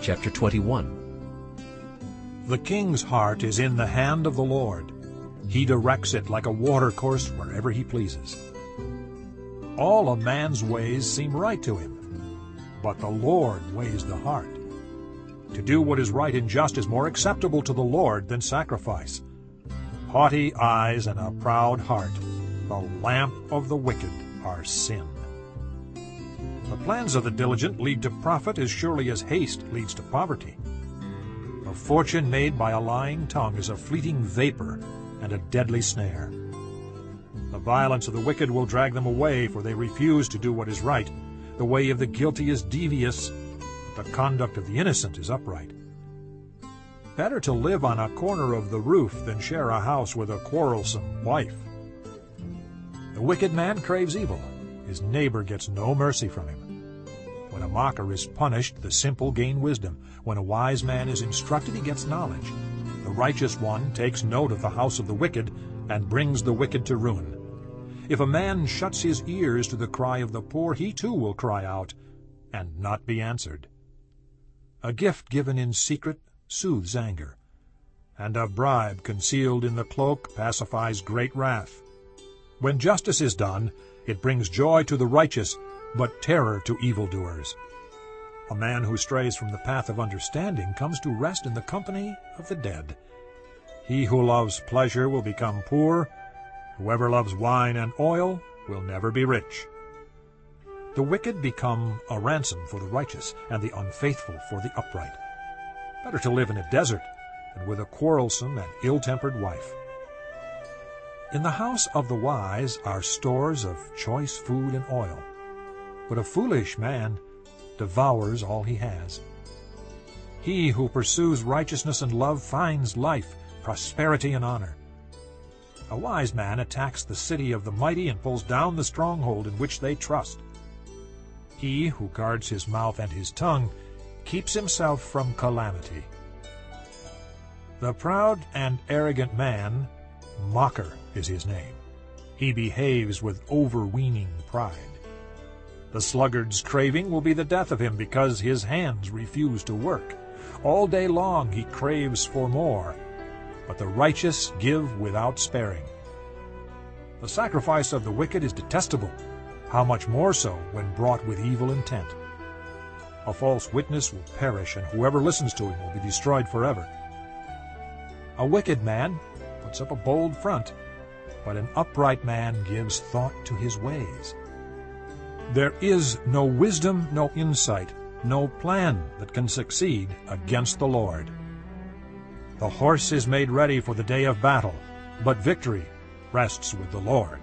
chapter 21. The king's heart is in the hand of the Lord. He directs it like a watercourse wherever he pleases. All a man's ways seem right to him, but the Lord weighs the heart. To do what is right and just is more acceptable to the Lord than sacrifice. Haughty eyes and a proud heart, the lamp of the wicked are sin. The plans of the diligent lead to profit as surely as haste leads to poverty. A fortune made by a lying tongue is a fleeting vapor and a deadly snare. The violence of the wicked will drag them away, for they refuse to do what is right. The way of the guilty is devious, but the conduct of the innocent is upright. Better to live on a corner of the roof than share a house with a quarrelsome wife. The wicked man craves evil. His neighbor gets no mercy from him. When a mocker is punished, the simple gain wisdom. When a wise man is instructed, he gets knowledge. The righteous one takes note of the house of the wicked and brings the wicked to ruin. If a man shuts his ears to the cry of the poor, he too will cry out and not be answered. A gift given in secret soothes anger, and a bribe concealed in the cloak pacifies great wrath. When justice is done, it brings joy to the righteous, but terror to evildoers. A man who strays from the path of understanding comes to rest in the company of the dead. He who loves pleasure will become poor. Whoever loves wine and oil will never be rich. The wicked become a ransom for the righteous, and the unfaithful for the upright. Better to live in a desert than with a quarrelsome and ill-tempered wife. In the house of the wise are stores of choice food and oil, but a foolish man devours all he has. He who pursues righteousness and love finds life, prosperity, and honor. A wise man attacks the city of the mighty and pulls down the stronghold in which they trust. He who guards his mouth and his tongue keeps himself from calamity. The proud and arrogant man, mocker is his name. He behaves with overweening pride. The sluggard's craving will be the death of him because his hands refuse to work. All day long he craves for more, but the righteous give without sparing. The sacrifice of the wicked is detestable, how much more so when brought with evil intent. A false witness will perish, and whoever listens to him will be destroyed forever. A wicked man puts up a bold front, but an upright man gives thought to his ways. There is no wisdom, no insight, no plan that can succeed against the Lord. The horse is made ready for the day of battle, but victory rests with the Lord.